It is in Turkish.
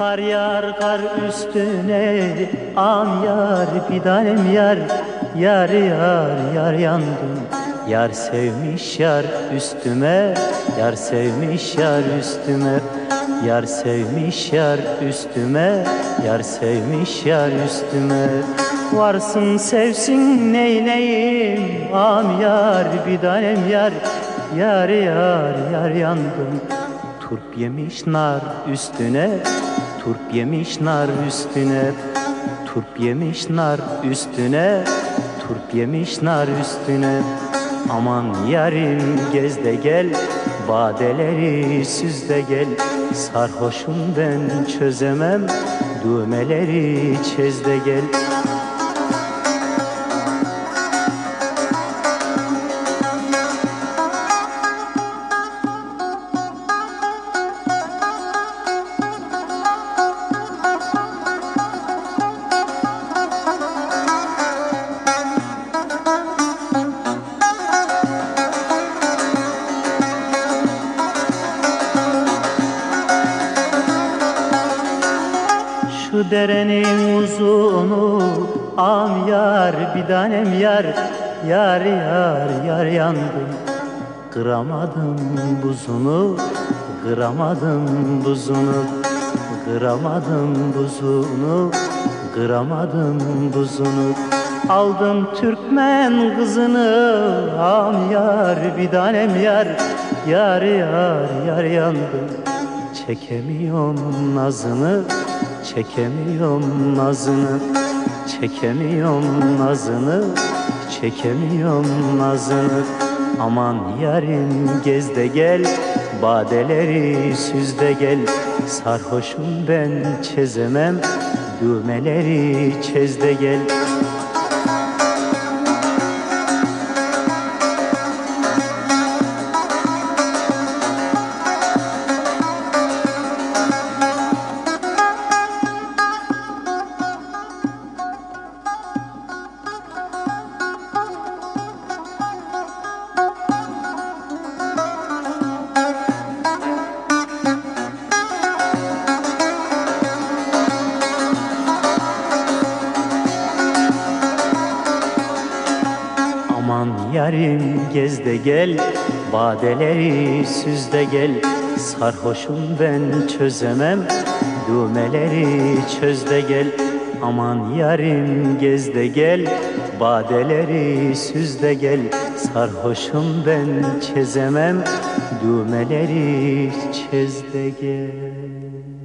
Kar yar kar üstüne am yar bir tanem yar Yar yar yar yandım. Yar sevmiş yar üstüme Yar sevmiş yar üstüme Yar sevmiş yar üstüme Yar sevmiş yar üstüme. Varsın sevsin neyleyim Am yar bir yar Yar yar yar yandım. Turp yemiş nar üstüne Turp yemiş nar üstüne Turp yemiş nar üstüne Turp yemiş nar üstüne. Aman yarim gez de gel Badeleri süz de gel. Sarhoşum ben çözemem Düğmeleri çez de gel Şu derenin uzunu am yar bir tanem yar Yar yar yar yandım Kıramadım buzunu Kıramadım buzunu Kıramadım buzunu Kıramadım buzunu. Aldım Türkmen kızını Am yar bir tanem yar Yar yar yar yandım Çekemiyorum nazını Çekemiyorum nazını Çekemiyorum nazını Çekemiyorum nazını. Aman yarim gez de gel Badeleri süz de gel. Sarhoşum ben çezemem Düğmeleri çez de gel yarim gez de gel Badeleri süz de gel. Sarhoşum ben çözemem Düğmeleri çöz de gel. Aman yarim gez de gel Badeleri süz de gel. Sarhoşum ben çözemem Düğmeleri çöz de gel